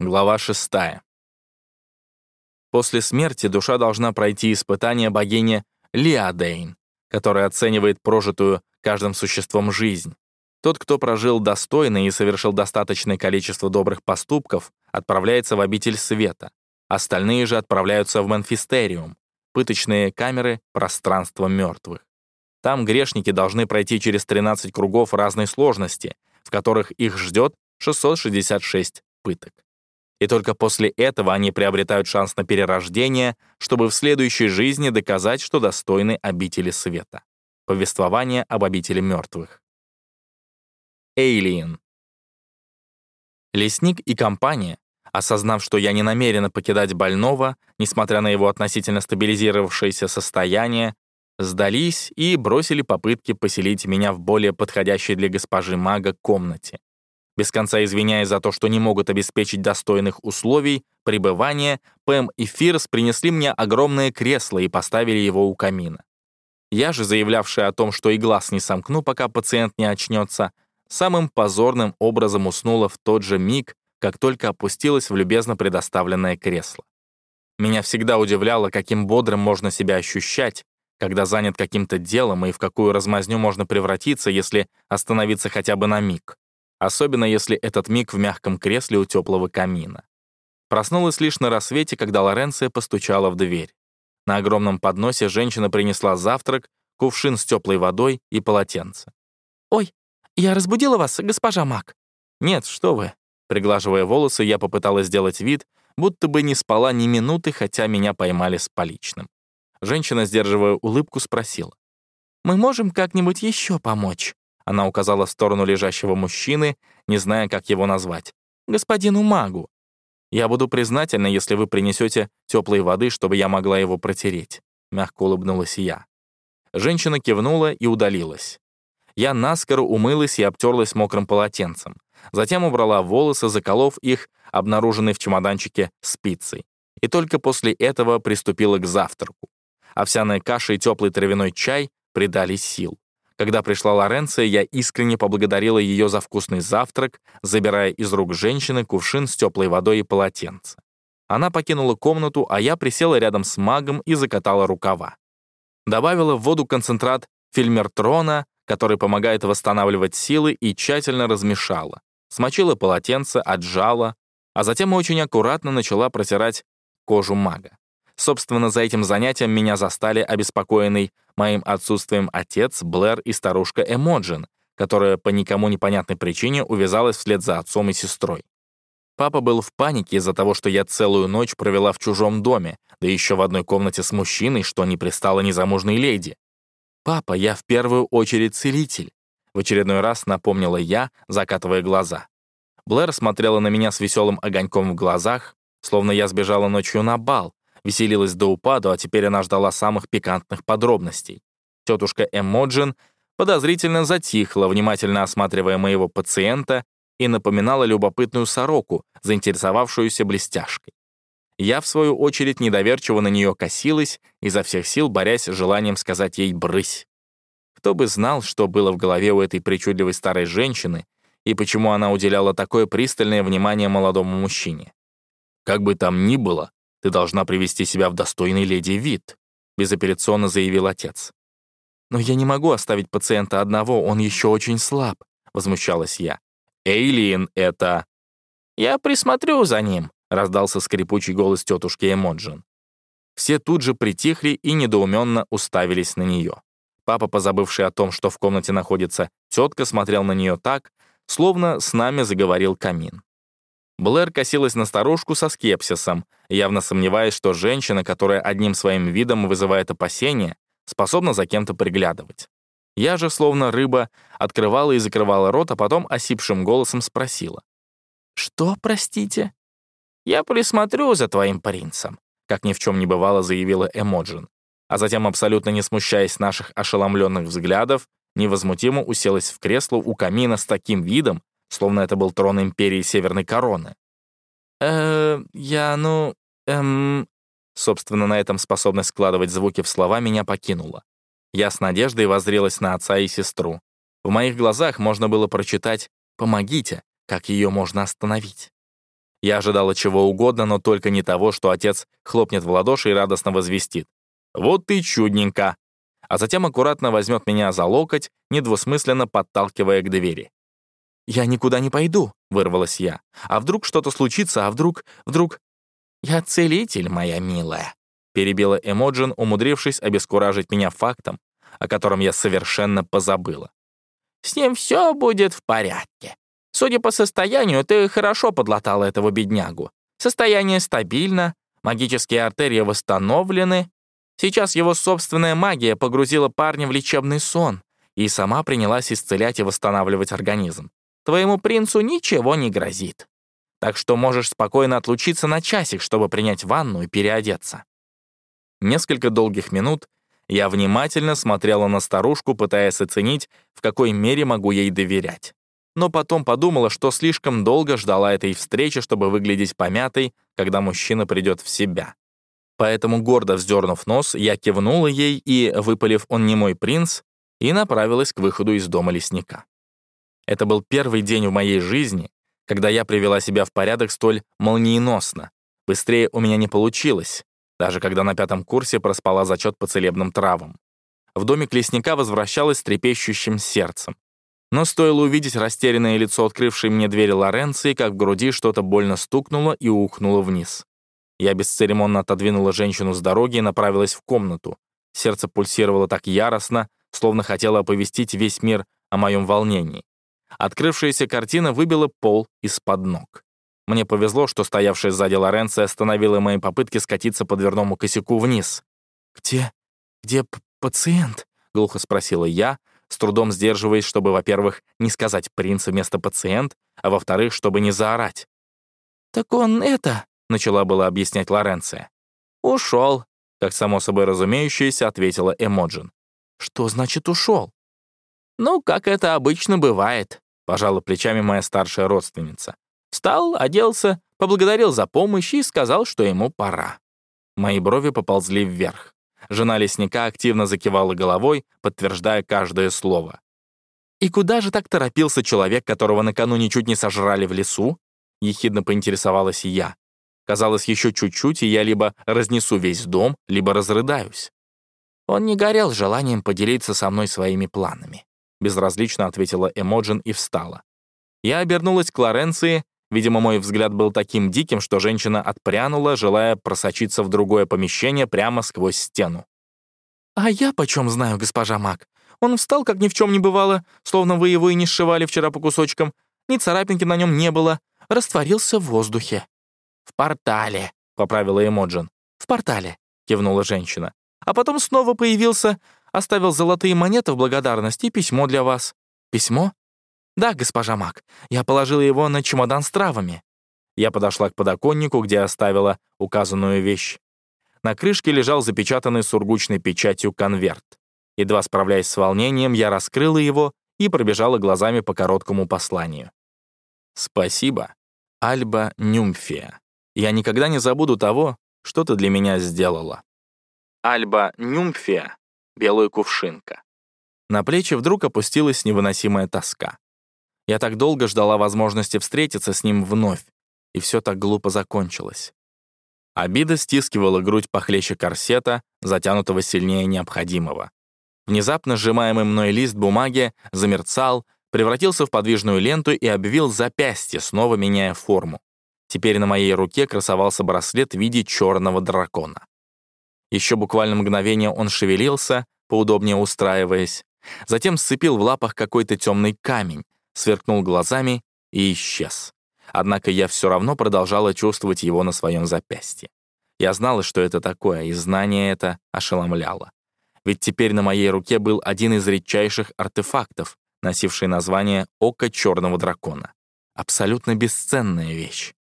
Глава 6. После смерти душа должна пройти испытание богини Лиадейн, которая оценивает прожитую каждым существом жизнь. Тот, кто прожил достойно и совершил достаточное количество добрых поступков, отправляется в обитель света. Остальные же отправляются в Менфистериум, пыточные камеры пространства мертвых. Там грешники должны пройти через 13 кругов разной сложности, в которых их ждет 666 пыток и только после этого они приобретают шанс на перерождение, чтобы в следующей жизни доказать, что достойны обители света. Повествование об обители мертвых. Эйлиен. Лесник и компания, осознав, что я не намерена покидать больного, несмотря на его относительно стабилизировавшееся состояние, сдались и бросили попытки поселить меня в более подходящей для госпожи мага комнате без конца извиняясь за то, что не могут обеспечить достойных условий пребывания, Пэм и Фирс принесли мне огромное кресло и поставили его у камина. Я же, заявлявшая о том, что и глаз не сомкну, пока пациент не очнется, самым позорным образом уснула в тот же миг, как только опустилась в любезно предоставленное кресло. Меня всегда удивляло, каким бодрым можно себя ощущать, когда занят каким-то делом и в какую размазню можно превратиться, если остановиться хотя бы на миг особенно если этот миг в мягком кресле у теплого камина. Проснулась лишь на рассвете, когда Лоренция постучала в дверь. На огромном подносе женщина принесла завтрак, кувшин с теплой водой и полотенце. «Ой, я разбудила вас, госпожа Мак?» «Нет, что вы». Приглаживая волосы, я попыталась сделать вид, будто бы не спала ни минуты, хотя меня поймали с поличным. Женщина, сдерживая улыбку, спросила. «Мы можем как-нибудь еще помочь?» Она указала в сторону лежащего мужчины, не зная, как его назвать. «Господину магу. Я буду признательна, если вы принесете теплой воды, чтобы я могла его протереть», — мягко улыбнулась я. Женщина кивнула и удалилась. Я наскоро умылась и обтерлась мокрым полотенцем. Затем убрала волосы, заколов их, обнаруженной в чемоданчике спицей. И только после этого приступила к завтраку. Овсяная каша и теплый травяной чай придали сил. Когда пришла Лоренция, я искренне поблагодарила ее за вкусный завтрак, забирая из рук женщины кувшин с теплой водой и полотенце. Она покинула комнату, а я присела рядом с магом и закатала рукава. Добавила в воду концентрат фильмертрона, который помогает восстанавливать силы, и тщательно размешала. Смочила полотенце, отжала, а затем очень аккуратно начала протирать кожу мага. Собственно, за этим занятием меня застали обеспокоенный моим отсутствием отец, Блэр и старушка Эмоджин, которая по никому непонятной причине увязалась вслед за отцом и сестрой. Папа был в панике из-за того, что я целую ночь провела в чужом доме, да еще в одной комнате с мужчиной, что не пристало незамужной леди. «Папа, я в первую очередь целитель», — в очередной раз напомнила я, закатывая глаза. Блэр смотрела на меня с веселым огоньком в глазах, словно я сбежала ночью на бал, Веселилась до упаду, а теперь она ждала самых пикантных подробностей. Тетушка Эмоджин подозрительно затихла, внимательно осматривая моего пациента и напоминала любопытную сороку, заинтересовавшуюся блестяшкой. Я, в свою очередь, недоверчиво на нее косилась, изо всех сил борясь с желанием сказать ей «брысь». Кто бы знал, что было в голове у этой причудливой старой женщины и почему она уделяла такое пристальное внимание молодому мужчине. Как бы там ни было, ты должна привести себя в достойный леди вид», — безапелляционно заявил отец. «Но я не могу оставить пациента одного, он еще очень слаб», — возмущалась я. «Эйлин, это...» «Я присмотрю за ним», — раздался скрипучий голос тетушки Эмоджин. Все тут же притихли и недоуменно уставились на нее. Папа, позабывший о том, что в комнате находится тетка, смотрел на нее так, словно с нами заговорил камин. Блэр косилась на старушку со скепсисом, явно сомневаясь, что женщина, которая одним своим видом вызывает опасения, способна за кем-то приглядывать. Я же, словно рыба, открывала и закрывала рот, а потом осипшим голосом спросила. «Что, простите?» «Я присмотрю за твоим принцем», как ни в чем не бывало, заявила Эмоджин. А затем, абсолютно не смущаясь наших ошеломленных взглядов, невозмутимо уселась в кресло у камина с таким видом, словно это был трон империи Северной Короны. «Э, я, ну, эм...» Собственно, на этом способность складывать звуки в слова меня покинула. Я с надеждой воззрелась на отца и сестру. В моих глазах можно было прочитать «помогите», как ее можно остановить. Я ожидала чего угодно, но только не того, что отец хлопнет в ладоши и радостно возвестит. «Вот ты чудненько!» А затем аккуратно возьмет меня за локоть, недвусмысленно подталкивая к двери. «Я никуда не пойду», — вырвалась я. «А вдруг что-то случится, а вдруг... вдруг...» «Я целитель, моя милая», — перебила Эмоджин, умудрившись обескуражить меня фактом, о котором я совершенно позабыла. «С ним все будет в порядке. Судя по состоянию, ты хорошо подлатала этого беднягу. Состояние стабильно, магические артерии восстановлены. Сейчас его собственная магия погрузила парня в лечебный сон и сама принялась исцелять и восстанавливать организм. Твоему принцу ничего не грозит. Так что можешь спокойно отлучиться на часик, чтобы принять ванну и переодеться». Несколько долгих минут я внимательно смотрела на старушку, пытаясь оценить, в какой мере могу ей доверять но потом подумала, что слишком долго ждала этой встречи, чтобы выглядеть помятой, когда мужчина придет в себя. Поэтому, гордо вздернув нос, я кивнула ей и, выпалив «он не мой принц», и направилась к выходу из дома лесника. Это был первый день в моей жизни, когда я привела себя в порядок столь молниеносно. Быстрее у меня не получилось, даже когда на пятом курсе проспала зачет по целебным травам. В домик лесника возвращалась с трепещущим сердцем. Но стоило увидеть растерянное лицо открывшей мне двери Лоренции, как в груди что-то больно стукнуло и ухнуло вниз. Я бесцеремонно отодвинула женщину с дороги и направилась в комнату. Сердце пульсировало так яростно, словно хотело оповестить весь мир о моем волнении. Открывшаяся картина выбила пол из-под ног. Мне повезло, что стоявшая сзади Лоренция остановила мои попытки скатиться по дверному косяку вниз. «Где... где пациент?» — глухо спросила я, с трудом сдерживаясь, чтобы, во-первых, не сказать принц вместо пациент, а во-вторых, чтобы не заорать. «Так он это...» — начала было объяснять Лоренция. «Ушел», — как само собой разумеющееся ответила Эмоджин. «Что значит ушел?» «Ну, как это обычно бывает», — пожала плечами моя старшая родственница. Встал, оделся, поблагодарил за помощь и сказал, что ему пора. Мои брови поползли вверх. Жена лесника активно закивала головой, подтверждая каждое слово. «И куда же так торопился человек, которого накануне чуть не сожрали в лесу?» — ехидно поинтересовалась я. Казалось, еще чуть-чуть, и я либо разнесу весь дом, либо разрыдаюсь. Он не горел желанием поделиться со мной своими планами. Безразлично ответила Эмоджин и встала. Я обернулась к Лоренции, Видимо, мой взгляд был таким диким, что женщина отпрянула, желая просочиться в другое помещение прямо сквозь стену. «А я почем знаю, госпожа Мак? Он встал, как ни в чем не бывало, словно вы его и не сшивали вчера по кусочкам. Ни царапинки на нем не было. Растворился в воздухе». «В портале», — поправила Эмоджин. «В портале», — кивнула женщина. «А потом снова появился, оставил золотые монеты в благодарность и письмо для вас». «Письмо? «Да, госпожа Мак, я положила его на чемодан с травами». Я подошла к подоконнику, где оставила указанную вещь. На крышке лежал запечатанный сургучной печатью конверт. Едва справляясь с волнением, я раскрыла его и пробежала глазами по короткому посланию. «Спасибо, Альба Нюмфия. Я никогда не забуду того, что ты для меня сделала». Альба Нюмфия, белая кувшинка. На плечи вдруг опустилась невыносимая тоска. Я так долго ждала возможности встретиться с ним вновь, и все так глупо закончилось. Обида стискивала грудь похлеще корсета, затянутого сильнее необходимого. Внезапно сжимаемый мной лист бумаги замерцал, превратился в подвижную ленту и обвил запястье, снова меняя форму. Теперь на моей руке красовался браслет в виде черного дракона. Еще буквально мгновение он шевелился, поудобнее устраиваясь, затем сцепил в лапах какой-то темный камень, сверкнул глазами и исчез. Однако я все равно продолжала чувствовать его на своем запястье. Я знала, что это такое, и знание это ошеломляло. Ведь теперь на моей руке был один из редчайших артефактов, носивший название «Око черного дракона». Абсолютно бесценная вещь.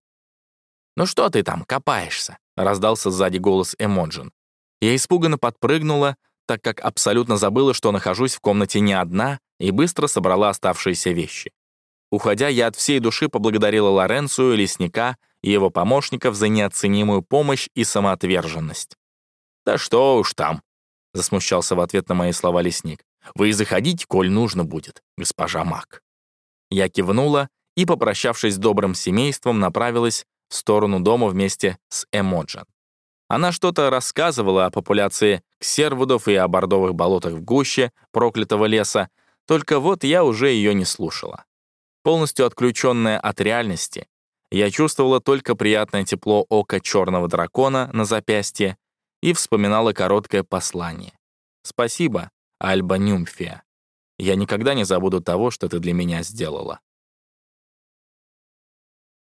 «Ну что ты там, копаешься?» — раздался сзади голос Эмоджин. Я испуганно подпрыгнула, так как абсолютно забыла, что нахожусь в комнате не одна, и быстро собрала оставшиеся вещи. Уходя, я от всей души поблагодарила Лоренцию, лесника и его помощников за неоценимую помощь и самоотверженность. «Да что уж там», — засмущался в ответ на мои слова лесник. «Вы заходите, коль нужно будет, госпожа Мак». Я кивнула и, попрощавшись с добрым семейством, направилась в сторону дома вместе с Эмоджин. Она что-то рассказывала о популяции ксервудов и о бордовых болотах в гуще проклятого леса, только вот я уже ее не слушала. Полностью отключенная от реальности, я чувствовала только приятное тепло ока черного дракона на запястье и вспоминала короткое послание. «Спасибо, Альба Нюмфия. Я никогда не забуду того, что ты для меня сделала».